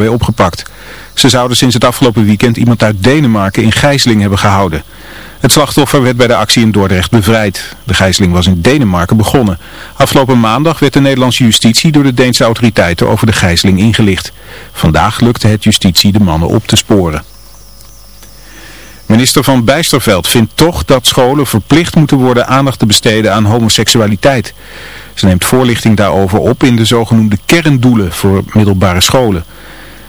opgepakt. Ze zouden sinds het afgelopen weekend iemand uit Denemarken in gijzeling hebben gehouden. Het slachtoffer werd bij de actie in Dordrecht bevrijd. De gijzeling was in Denemarken begonnen. Afgelopen maandag werd de Nederlandse justitie door de Deense autoriteiten over de gijzeling ingelicht. Vandaag lukte het justitie de mannen op te sporen. Minister van Bijsterveld vindt toch dat scholen verplicht moeten worden aandacht te besteden aan homoseksualiteit. Ze neemt voorlichting daarover op in de zogenoemde kerndoelen voor middelbare scholen.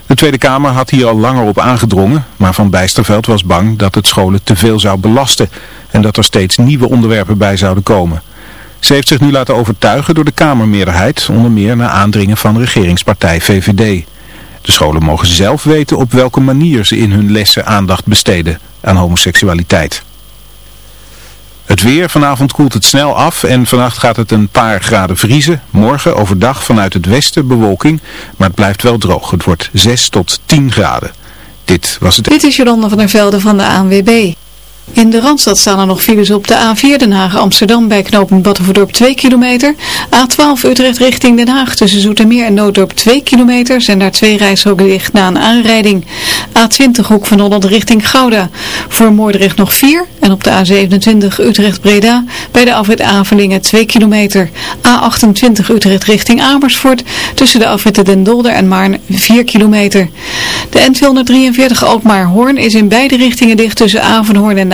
De Tweede Kamer had hier al langer op aangedrongen, maar Van Bijsterveld was bang dat het scholen te veel zou belasten en dat er steeds nieuwe onderwerpen bij zouden komen. Ze heeft zich nu laten overtuigen door de Kamermeerderheid, onder meer na aandringen van regeringspartij VVD. De scholen mogen zelf weten op welke manier ze in hun lessen aandacht besteden aan homoseksualiteit. Het weer, vanavond koelt het snel af en vannacht gaat het een paar graden vriezen. Morgen overdag vanuit het westen bewolking, maar het blijft wel droog. Het wordt 6 tot 10 graden. Dit was het... Dit is Jolanda van der Velde van de ANWB. In de Randstad staan er nog files op de A4 Den Haag Amsterdam bij knooppunt Battenverdorp 2 kilometer. A12 Utrecht richting Den Haag tussen Zoetermeer en Nooddorp 2 kilometer zijn daar twee reishokken dicht na een aanrijding. A20 Hoek van Holland richting Gouda. Voor Moordrecht nog 4 en op de A27 Utrecht Breda bij de afrit Avelingen 2 kilometer. A28 Utrecht richting Amersfoort tussen de afritten Den Dolder en Maarn 4 kilometer. De N243 Alkmaar Hoorn is in beide richtingen dicht tussen Avenhoorn en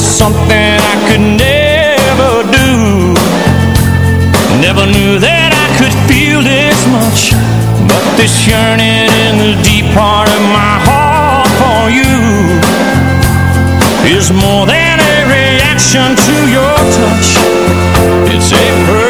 Was something I could never do. Never knew that I could feel this much But this yearning in the deep part of my heart for you Is more than a reaction to your touch. It's a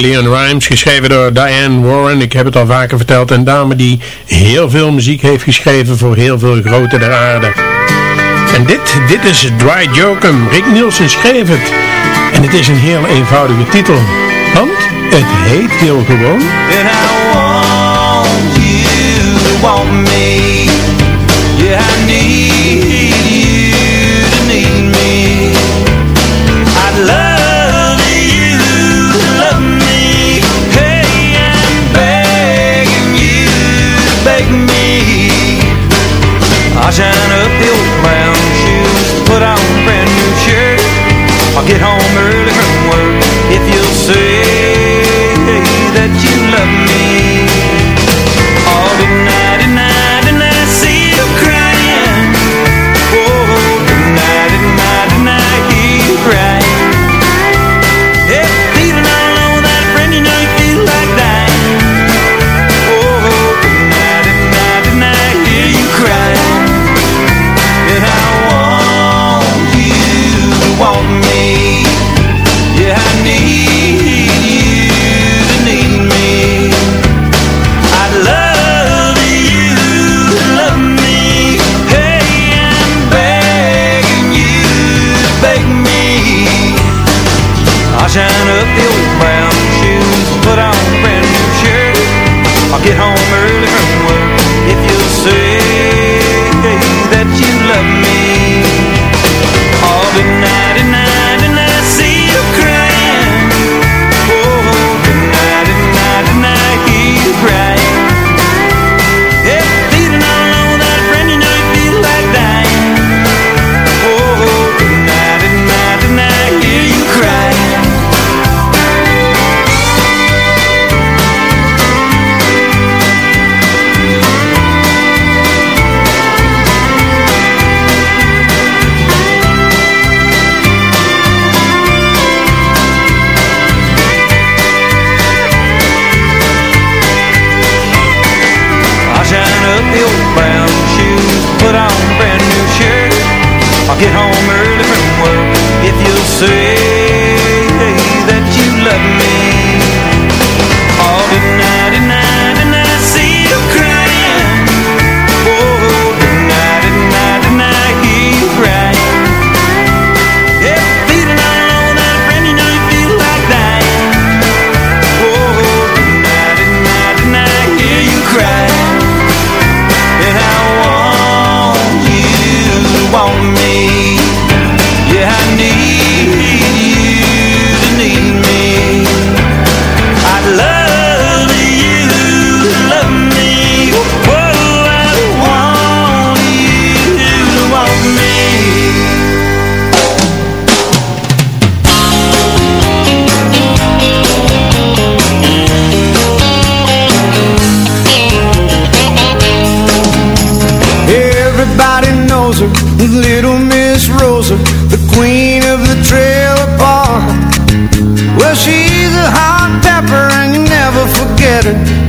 Leon Rhymes, geschreven door Diane Warren. Ik heb het al vaker verteld. Een dame die heel veel muziek heeft geschreven voor heel veel grote der aarde. En dit, dit is Dry Jokum. Rick Nielsen schreef het. En het is een heel eenvoudige titel. Want het heet heel gewoon... shine up the old brown shoes, put on a brand new shirt. I'll get home early.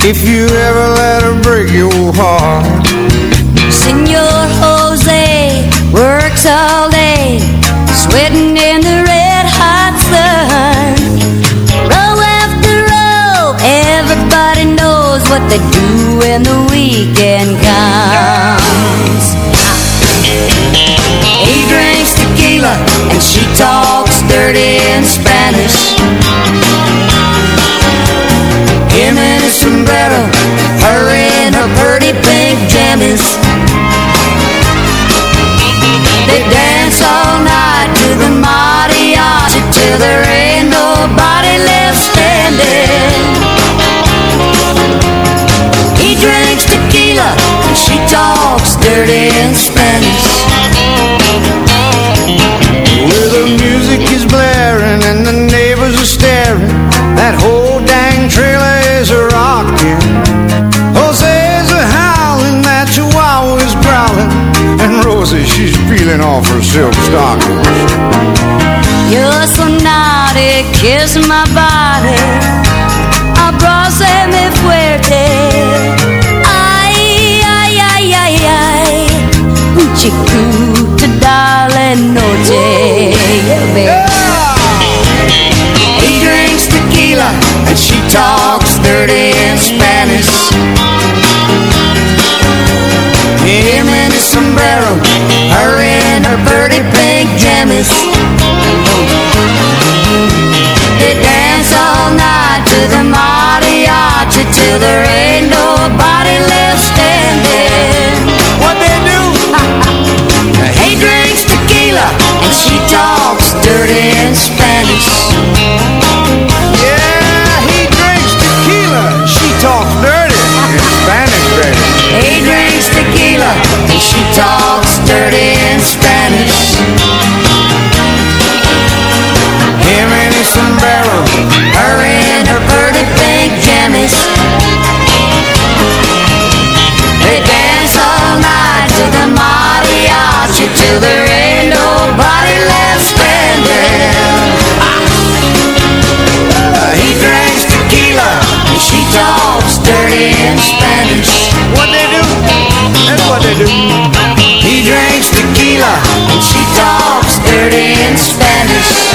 If you ever let her break your heart. Senor Jose works all day, sweating in the red hot sun. Row after row, everybody knows what they do when the weekend comes. He drinks tequila and she talks dirty in Spanish. Dirty in Spanish. Where the music is blaring and the neighbors are staring, that whole dang trailer is a rocking. Jose's a howling, that chihuahua is growling, and Rosie, she's peeling off her silk stockings. You're so naughty, kiss my body. Chiquita, darling, noche. Yeah, baby. He drinks tequila and she talks dirty in Spanish. Him in his sombrero, her in her pretty pink jammies. They dance all night to the mariachi till there ain't she talks dirty in Spanish. Yeah, he drinks tequila she talks dirty in Spanish, baby. He drinks tequila and she talks dirty in Spanish. Him in his sombrero, Her in her pretty pink jammies. They dance all night to the mariachi till there ain't nobody in Spanish. What they do? That's what they do. He drinks tequila and she talks dirty in Spanish.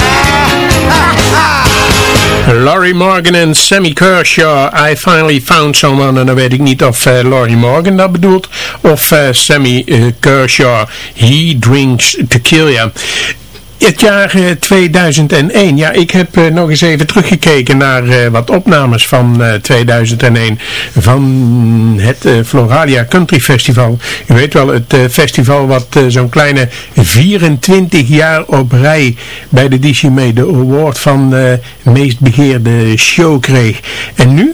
Laurie Morgan en Sammy Kershaw, I Finally Found Someone. En dan weet ik niet of uh, Laurie Morgan dat bedoelt, of uh, Sammy uh, Kershaw, He Drinks Tequila. Het jaar eh, 2001. Ja, ik heb eh, nog eens even teruggekeken naar eh, wat opnames van eh, 2001 van het eh, Floralia Country Festival. U weet wel, het eh, festival wat eh, zo'n kleine 24 jaar op rij bij de DCME de award van eh, meest begeerde show kreeg. En nu?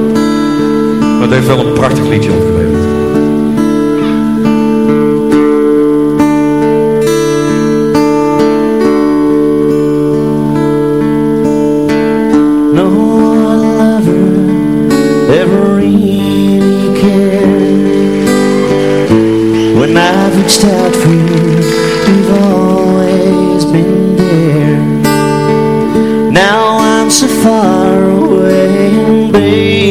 Maar het heeft wel een prachtig liedje opgeleverd. Out for you, you've always been there. Now I'm so far away, baby,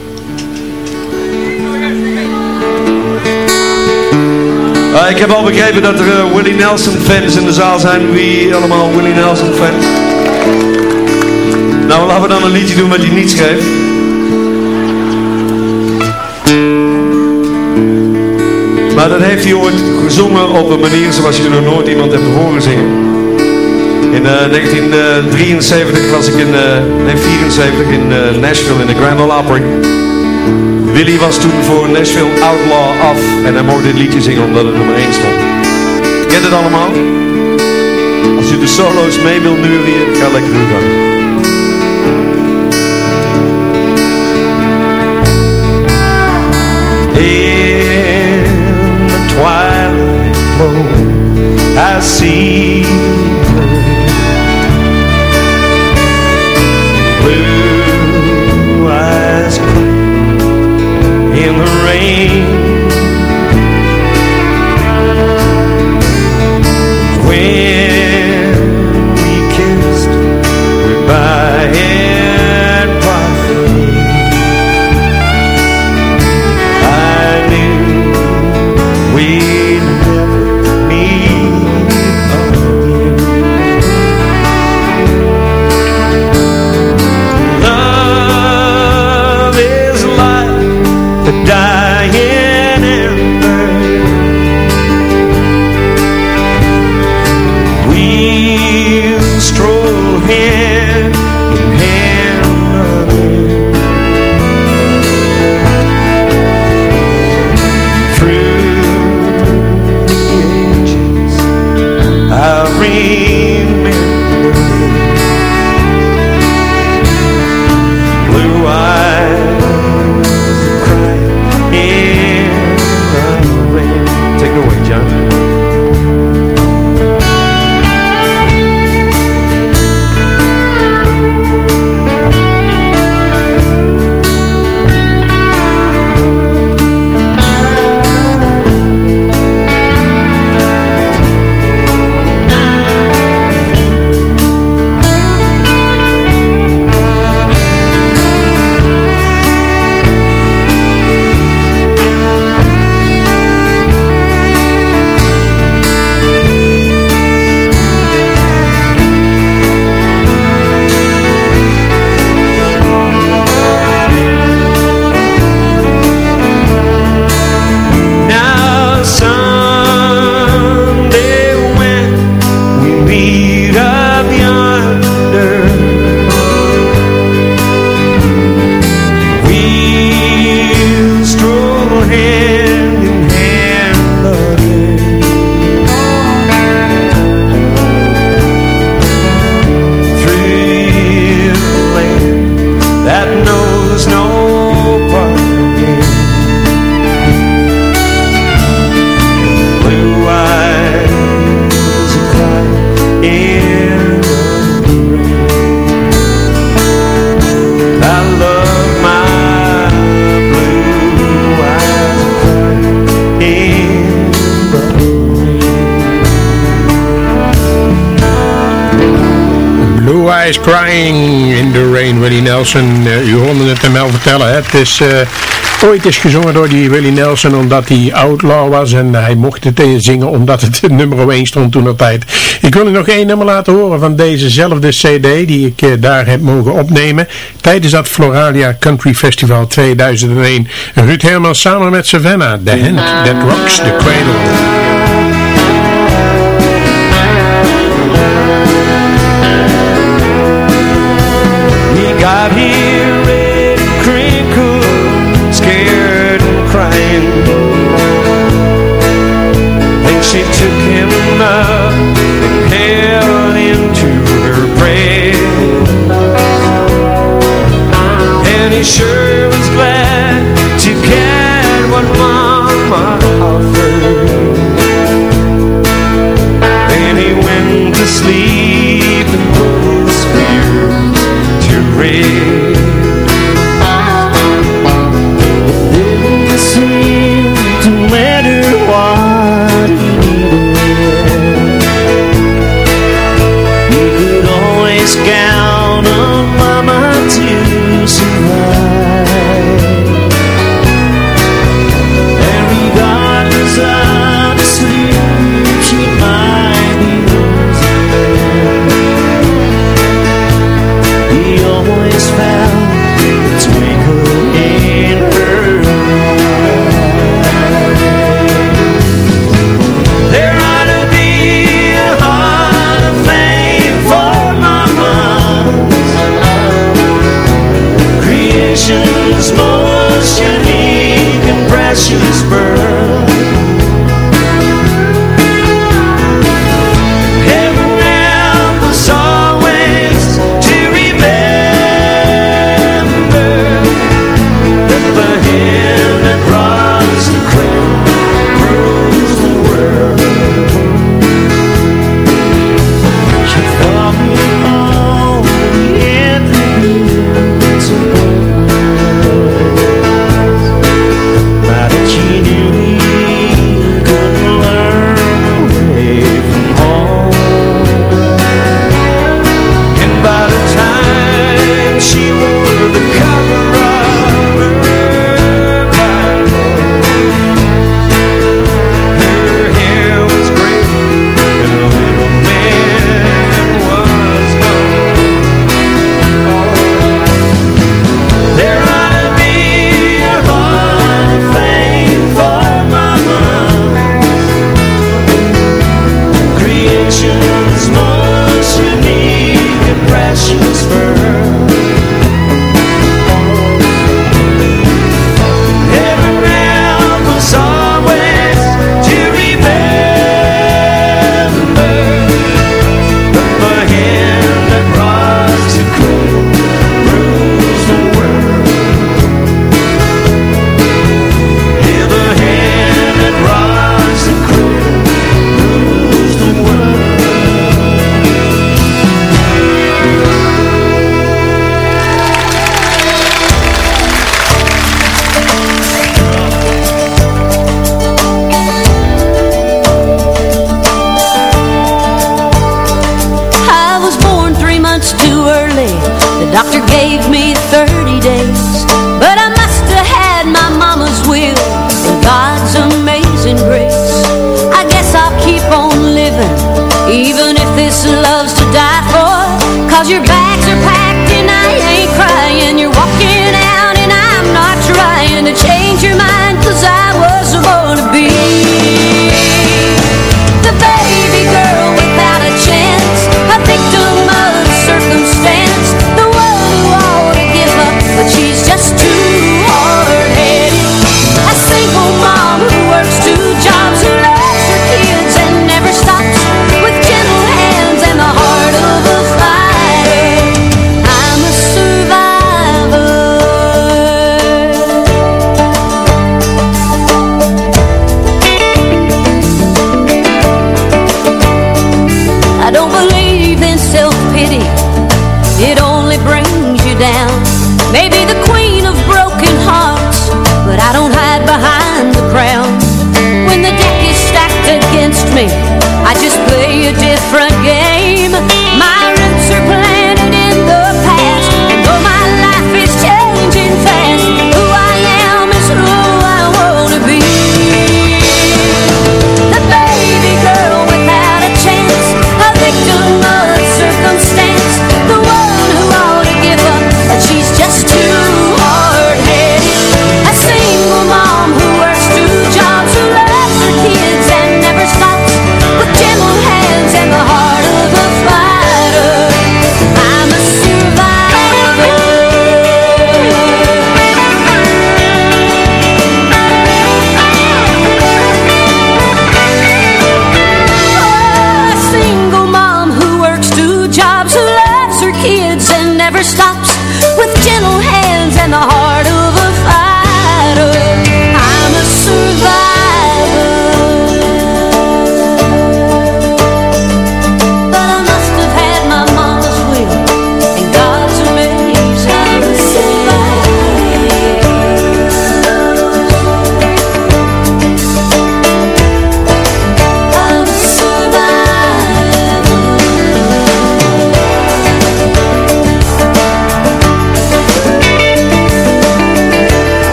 Ik heb al begrepen dat er eh, Willie Nelson fans in de zaal zijn. Wie allemaal Willie Nelson fans? Nou, laten we dan een liedje doen wat hij niet schreef. Maar dat heeft hij ooit gezongen op een manier zoals je nog nooit iemand hebt horen zingen. In eh, 1973 was ik in, eh nee 74 in eh, Nashville in de Grand Ole Opry. Willy was toen voor Nashville Outlaw af en hij mocht dit liedje zingen omdat het nummer 1 stond. Kent het allemaal? Als u de solo's mee wilt neurien, ga lekker uw. In twilight I see Willie Nelson. Eh, u hoorde het hem wel vertellen. hè. Het is eh, ooit is gezongen door die Willie Nelson omdat hij outlaw was. En hij mocht het zingen omdat het nummer 1 stond toen op tijd. Ik wil u nog één nummer laten horen van dezezelfde cd die ik eh, daar heb mogen opnemen. Tijdens dat Floralia Country Festival 2001. Ruud Herman samen met Savannah. The Hand That Rocks the Cradle. What Mama offered.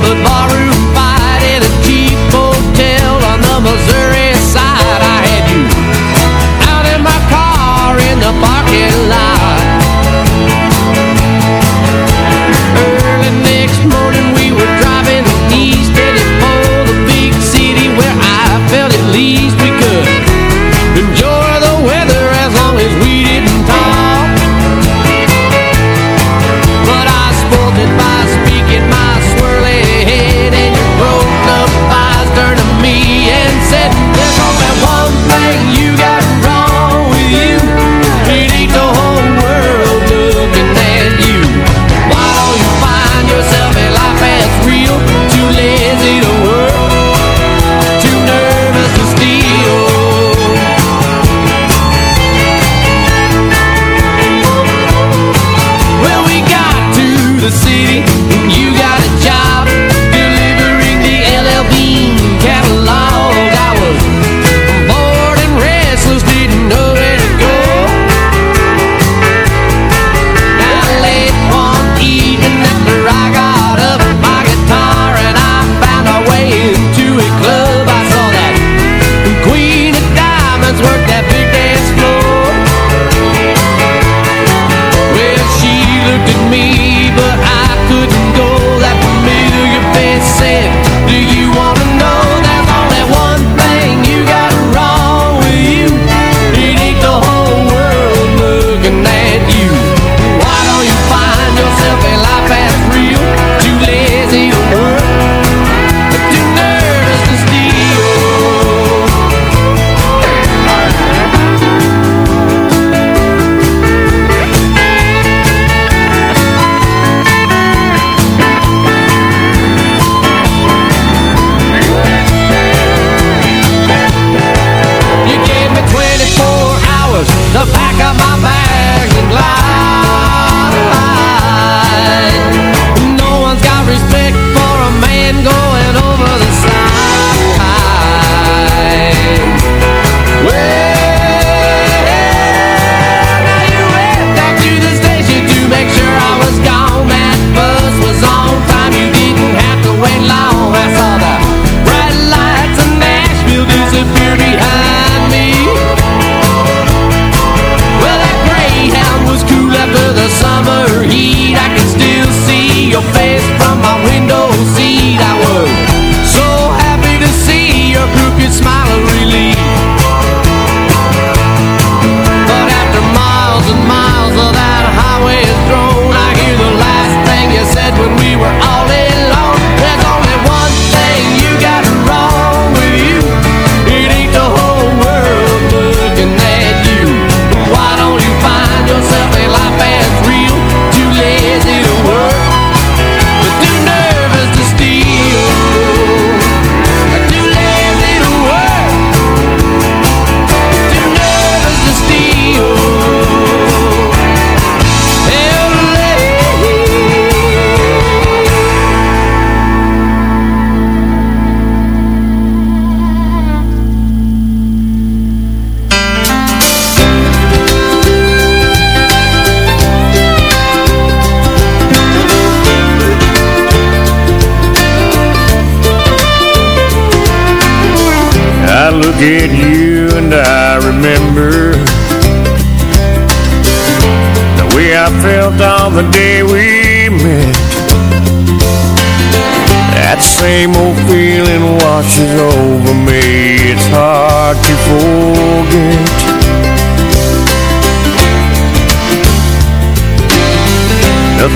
the bar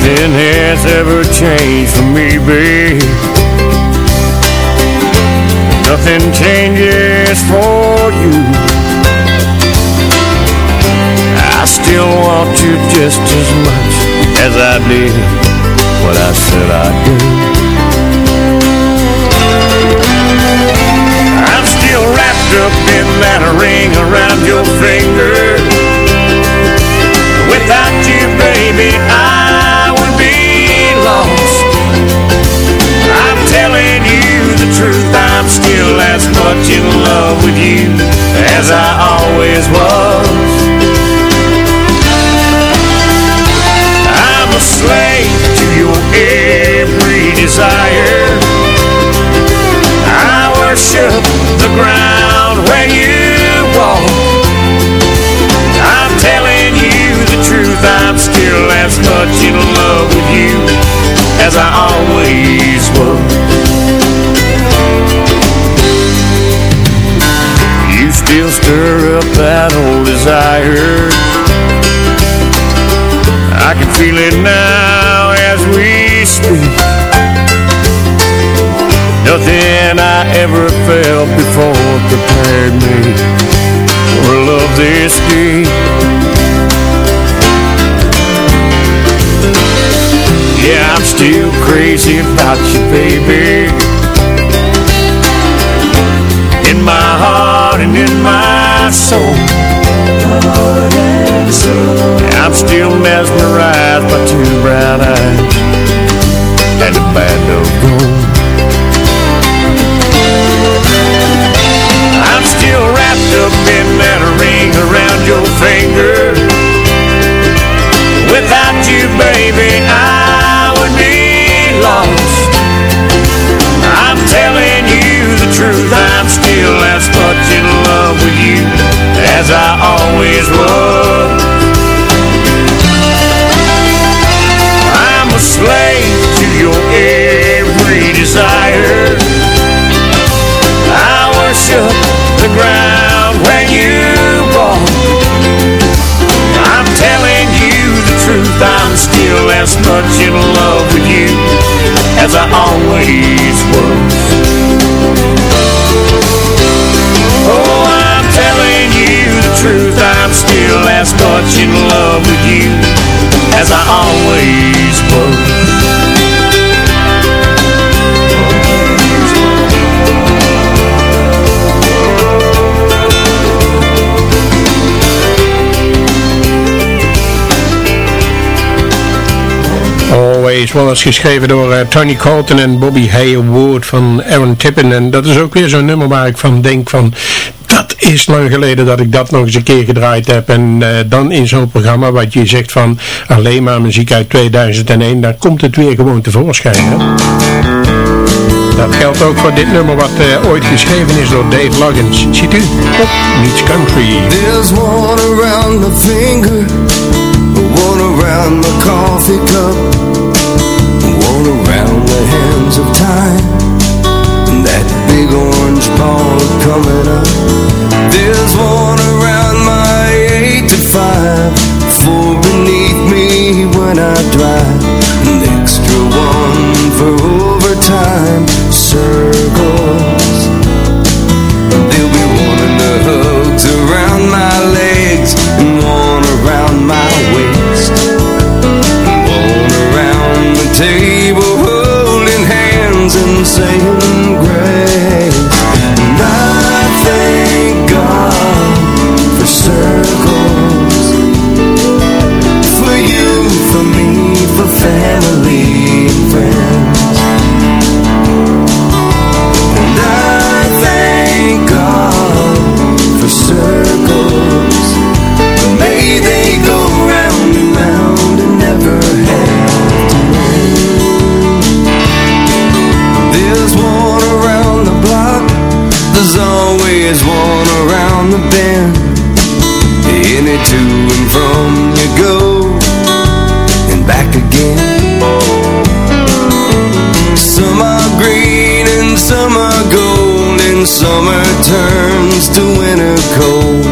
Nothing has ever changed for me, babe. Nothing changes for you. I still want you just as much as I did What I said I'd do. I'm still wrapped up in that ring around your finger. Truth, I'm still as much in love with you as I always was. I'm a slave to your every desire. I worship the ground where you walk. I'm telling you the truth, I'm still as much in love with you old desire. I can feel it now as we speak. Nothing I ever felt before prepared me for love this deep. Yeah, I'm still crazy about you, baby. In my heart and in my soul. I'm still mesmerized by two brown eyes and a band of gold. I'm still wrapped up in that ring around your finger. Without you, baby, I would be lost. Still as much in love with you as I always was. I'm a slave to your every desire. I worship the ground where you walk. I'm telling you the truth, I'm still as much in love with you as I always was. Oh, I'm telling you the truth, I'm still as much in love with you as I always was. Was geschreven door eh, Tony Colton en Bobby Haywood van Aaron Tippin. En dat is ook weer zo'n nummer waar ik van denk van... Dat is lang geleden dat ik dat nog eens een keer gedraaid heb. En eh, dan in zo'n programma wat je zegt van alleen maar muziek uit 2001. Dan komt het weer gewoon tevoorschijn. Hè? Dat geldt ook voor dit nummer wat eh, ooit geschreven is door Dave Loggins. Ziet u? Op Meets Country. There's one around my finger, one around my coffee cup, the hands of time, and that big orange ball coming up. There's one around my eight to five, four beneath me when I drive, the bend. Any to and from you go and back again. Some are green and some are gold And summer turns to winter cold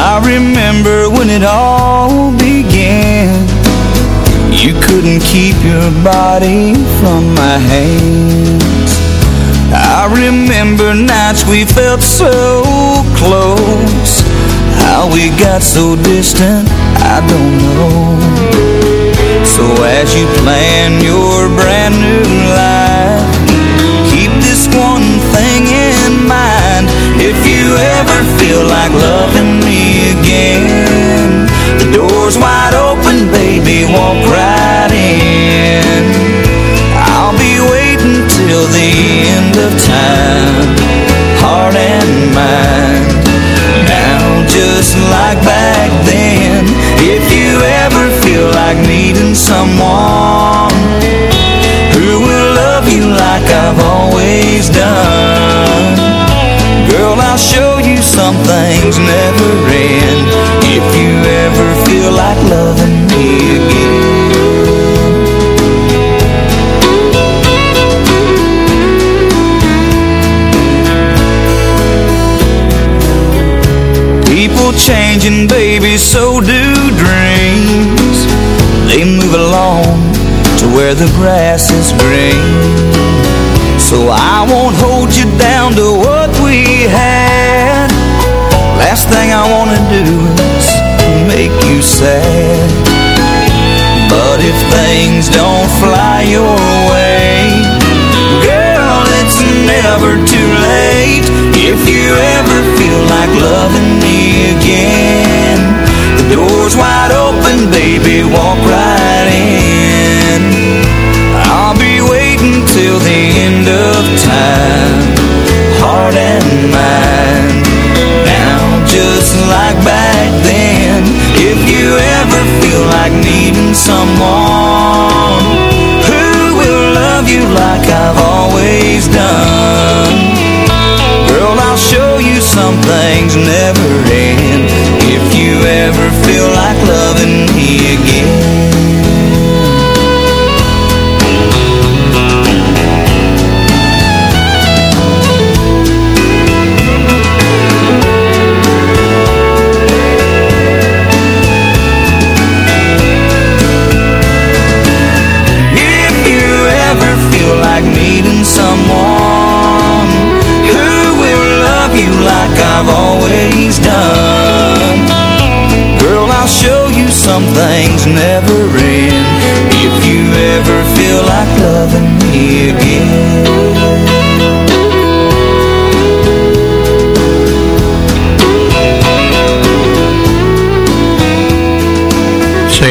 I remember when it all began. You couldn't keep your body from my hands. I remember nights we felt so close. How we got so distant, I don't know. So as you plan your brand new life Keep this one thing in If you ever feel like loving me again The door's wide open, baby, walk right in I'll be waiting till the end of time Heart and mind Now just like back then If you ever feel like needing someone who will love you like I've always done. Girl, I'll show you some things never end if you ever feel like loving me again. People changing, baby, so do dreams. They move along to where the grass is green. So I won't hold you down to what we had. Last thing I wanna do is make you sad. But if things don't fly your way, girl, it's never too late. If you ever feel like loving me again, the door's wide open, baby, walk right in. I'll be waiting till the end of time, heart and mind. Now, just like back then, if you ever feel like needing someone who will love you like I've always done, girl, I'll show you some things never end. If you ever feel like loving me again. Some things never end. If you ever feel like loving me again.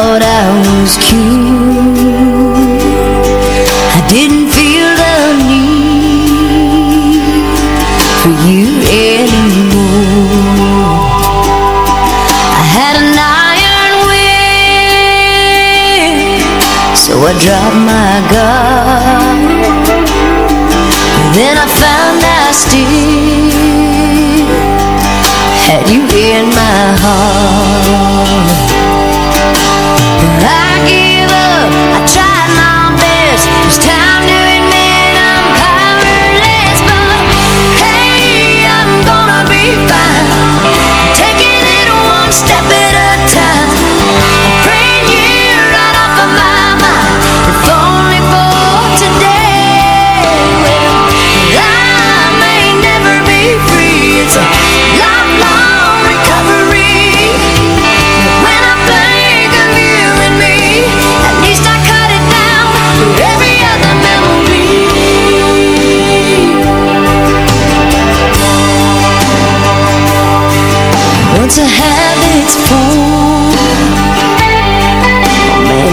Thought I was cute. I didn't feel the need for you anymore. I had an iron will, so I dropped my guard. Then I found I still had you in my heart.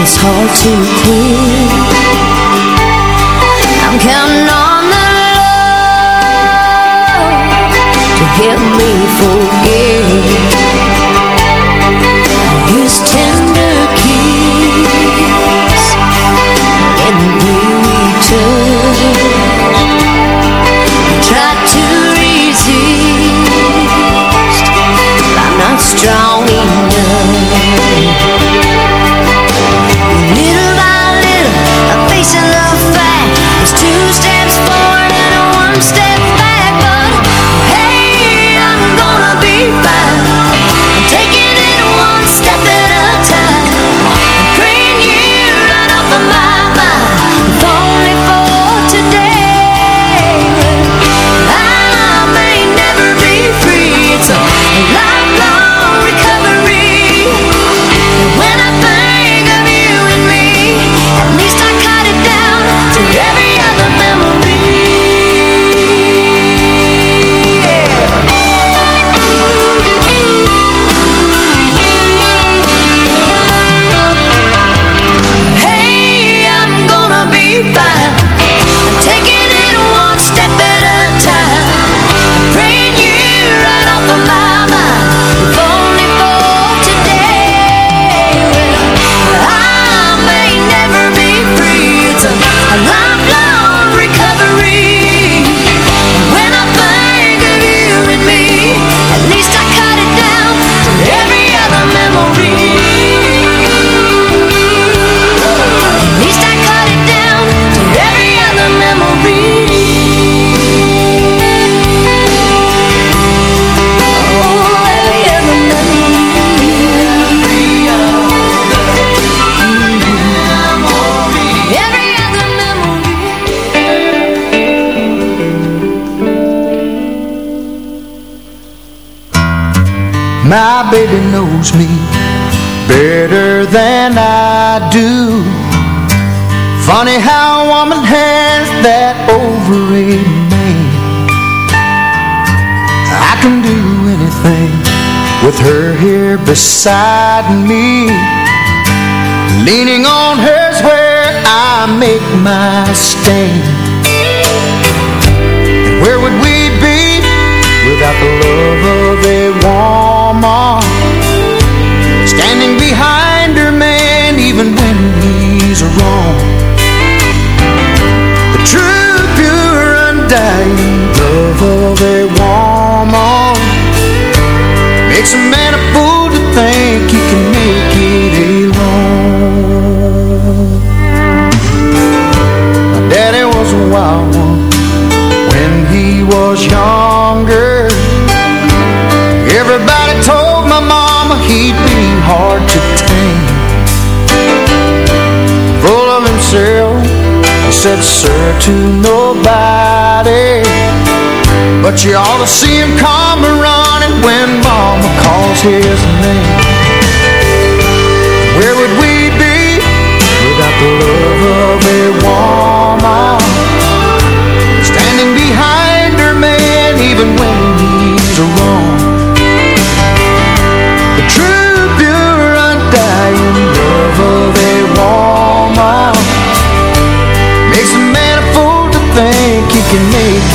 it's hard to quit I'm counting on My baby knows me better than I do. Funny how a woman has that overrated man. I can do anything with her here beside me. Leaning on her's where I make my stand. And where would we without the love of a woman? Standing behind her man even when he's wrong. The true, pure, undying love of a woman makes a man a fool to think he can make it alone. My daddy was a wild one when he was younger. My mama he'd be hard to tame. Full of himself, he said sir to nobody. But you ought to see him come running when mama calls his name. Where would we be without the love of a woman?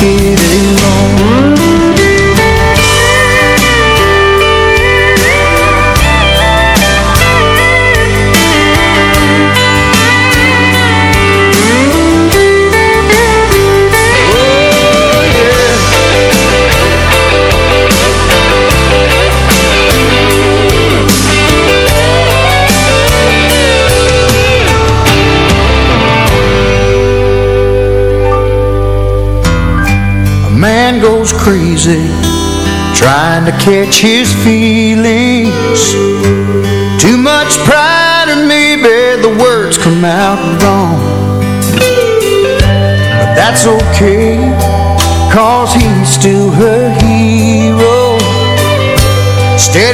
It crazy trying to catch his feelings. Too much pride or maybe the words come out wrong. But that's okay, cause he's still her hero. Steady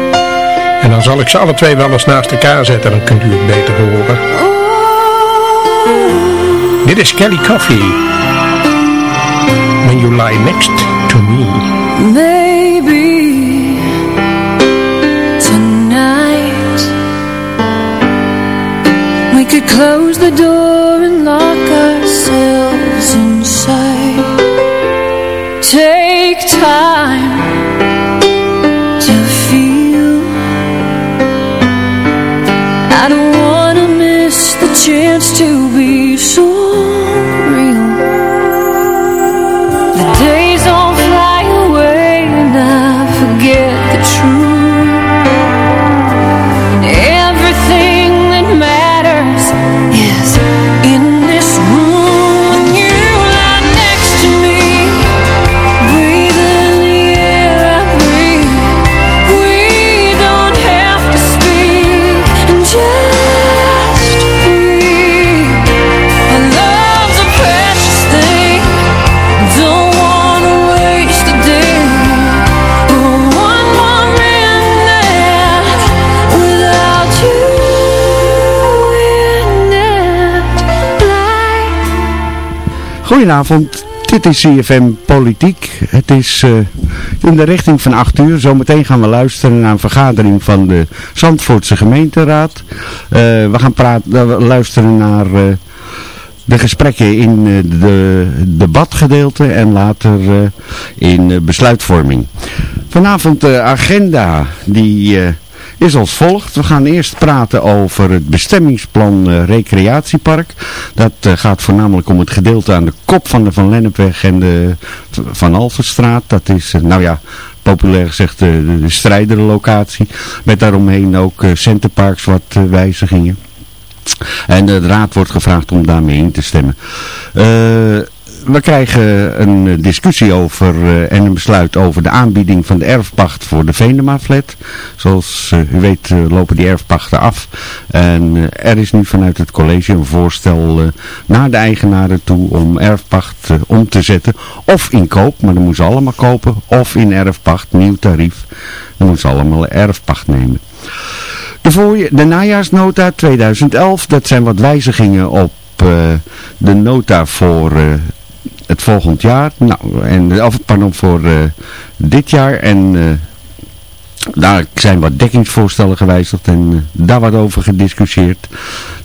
En dan zal ik ze alle twee wel eens naast elkaar zetten, dan kunt u het beter horen. Dit is Kelly Coffee. When you lie next to me. Maybe tonight we could close the door and lock ourselves inside. Take time 数 Goedenavond, dit is CFM Politiek. Het is eh, in de richting van 8 uur. Zometeen gaan we luisteren naar een vergadering van de Zandvoortse gemeenteraad. Eh, we gaan praten, eh, luisteren naar de gesprekken in de debatgedeelte en later in besluitvorming. Vanavond de agenda die... is als volgt. We gaan eerst praten over het bestemmingsplan eh, recreatiepark. Dat eh, gaat voornamelijk om het gedeelte aan de kop van de Van Lennepweg en de Van Alphenstraat. Dat is, eh, nou ja, populair gezegd de, de, de. Met daaromheen ook centerparks wat wijzigingen. En de raad wordt gevraagd om daarmee in te stemmen. Eh, we krijgen een eh, discussie over eh, en een besluit over de aanbieding van de erfpacht voor de Venema-flat. Zoals eh, u weet lopen die erfpachten af. En er is nu vanuit het college een voorstel naar de eigenaren toe om erfpacht om te zetten. Of in koop, maar dan moeten ze allemaal kopen. Of in erfpacht, nieuw tarief. Dan moeten ze allemaal erfpacht nemen. De, de najaarsnota 2011, dat zijn wat wijzigingen op de nota voor het volgend jaar. Nou, en, of pardon, voor eh, dit jaar. En eh, daar zijn wat dekkingsvoorstellen gewijzigd en eh, daar wordt over gediscussieerd.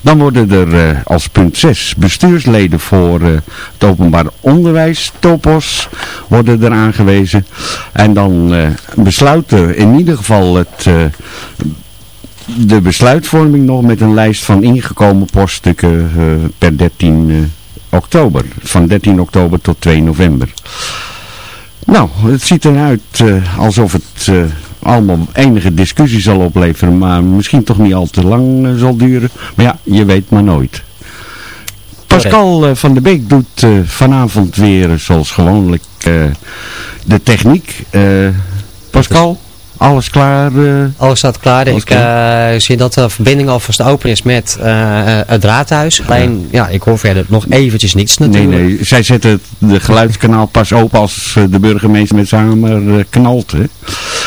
Dan worden er eh, als punt 6 bestuursleden voor eh, het openbaar onderwijs, topos, worden er aangewezen. En dan eh, besluiten in ieder geval het... eh, de besluitvorming nog met een lijst van ingekomen poststukken eh, per 13 eh, oktober. Van 13 oktober tot 2 november. Nou, het ziet eruit eh, alsof het eh, allemaal enige discussie zal opleveren, maar misschien toch niet al te lang eh, zal duren. Maar ja, je weet maar nooit. Pascal van der Beek doet vanavond weer zoals gewoonlijk de techniek. Pascal, alles klaar? eh? Alles staat klaar. Alles ik eh, zie dat de verbinding alvast open is met eh, het raadhuis. Alleen, ja, ik hoor verder nog eventjes niets Nee, natuurlijk. nee, zij zetten het de geluidskanaal pas open als eh, de burgemeester met eh, knalt. Hè.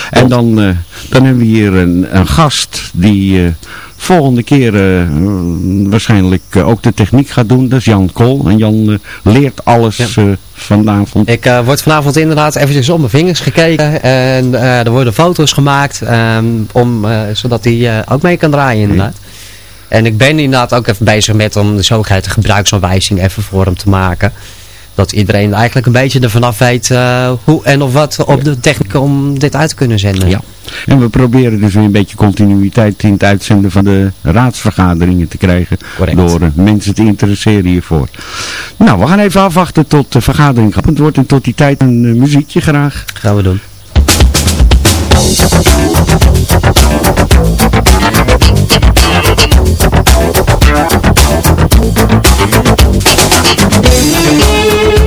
En dan, eh, dan hebben we hier een, een gast die eh, volgende keer eh, waarschijnlijk eh, ook de techniek gaat doen. Dat is Jan Kool. En Jan eh, leert alles eh, vanavond. Ik word vanavond inderdaad eventjes op mijn vingers gekeken. En er worden foto's gemaakt. ehm, om, zodat hij ook mee kan draaien inderdaad. En ik ben inderdaad ook even bezig met om de zogeheten gebruiksaanwijzing even voor hem te maken. Dat iedereen eigenlijk een beetje ervan af weet eh, hoe en of wat op de techniek om dit uit te kunnen zenden. Ja. En we proberen dus weer een beetje continuïteit in het uitzenden van de raadsvergaderingen te krijgen. Door eh, mensen te interesseren hiervoor. Nou, we gaan even afwachten tot de vergadering geopend wordt. En tot die tijd een eh, muziekje graag. Gaan we doen. Thank.